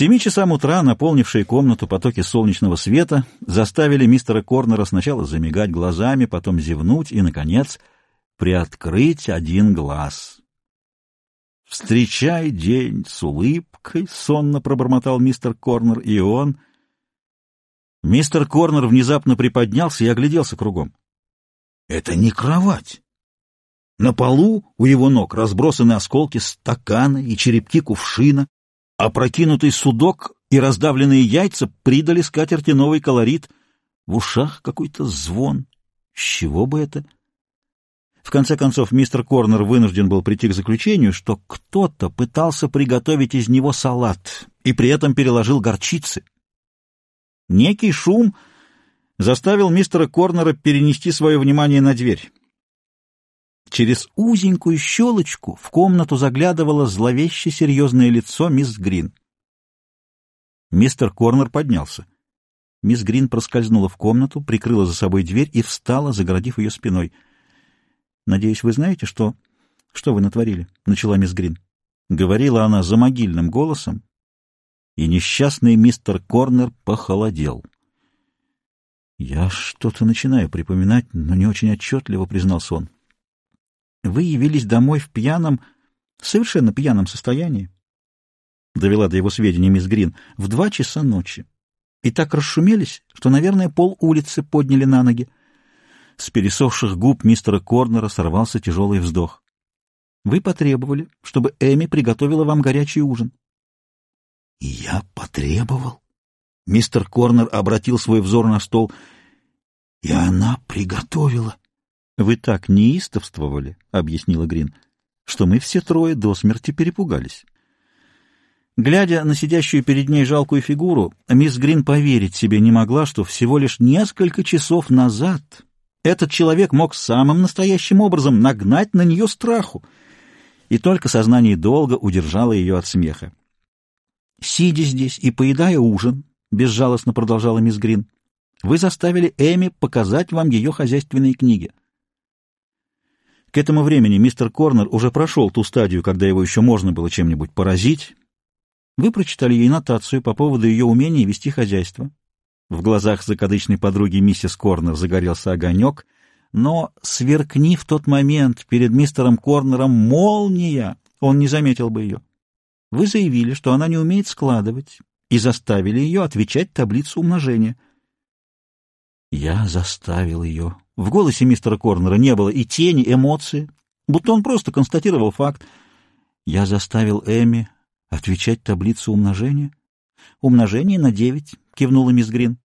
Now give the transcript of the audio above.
семи часам утра, наполнившие комнату потоки солнечного света, заставили мистера Корнера сначала замигать глазами, потом зевнуть и, наконец, приоткрыть один глаз. «Встречай день с улыбкой!» — сонно пробормотал мистер Корнер, и он... Мистер Корнер внезапно приподнялся и огляделся кругом. «Это не кровать!» На полу у его ног разбросаны осколки стакана и черепки кувшина, опрокинутый судок и раздавленные яйца придали скатерти новый колорит. В ушах какой-то звон. С чего бы это? В конце концов, мистер Корнер вынужден был прийти к заключению, что кто-то пытался приготовить из него салат и при этом переложил горчицы. Некий шум заставил мистера Корнера перенести свое внимание на дверь. Через узенькую щелочку в комнату заглядывало зловеще серьезное лицо мисс Грин. Мистер Корнер поднялся. Мисс Грин проскользнула в комнату, прикрыла за собой дверь и встала, загородив ее спиной. — Надеюсь, вы знаете, что... Что вы натворили? — начала мисс Грин. Говорила она за могильным голосом, и несчастный мистер Корнер похолодел. — Я что-то начинаю припоминать, но не очень отчетливо, — признался он. Вы явились домой в пьяном, совершенно пьяном состоянии, — довела до его сведения мисс Грин, — в два часа ночи. И так расшумелись, что, наверное, пол улицы подняли на ноги. С пересохших губ мистера Корнера сорвался тяжелый вздох. Вы потребовали, чтобы Эми приготовила вам горячий ужин. — я потребовал? Мистер Корнер обратил свой взор на стол. — И она приготовила. «Вы так неистовствовали», — объяснила Грин, — «что мы все трое до смерти перепугались». Глядя на сидящую перед ней жалкую фигуру, мисс Грин поверить себе не могла, что всего лишь несколько часов назад этот человек мог самым настоящим образом нагнать на нее страху, и только сознание долга удержало ее от смеха. «Сидя здесь и поедая ужин», — безжалостно продолжала мисс Грин, — «вы заставили Эми показать вам ее хозяйственные книги. К этому времени мистер Корнер уже прошел ту стадию, когда его еще можно было чем-нибудь поразить. Вы прочитали ей нотацию по поводу ее умения вести хозяйство. В глазах закадычной подруги миссис Корнер загорелся огонек, но сверкни в тот момент перед мистером Корнером молния, он не заметил бы ее. Вы заявили, что она не умеет складывать, и заставили ее отвечать таблицу умножения. Я заставил ее в голосе мистера Корнера не было и тени эмоции, будто он просто констатировал факт. Я заставил Эми отвечать таблицу умножения. «Умножение на девять», — кивнула мисс Грин.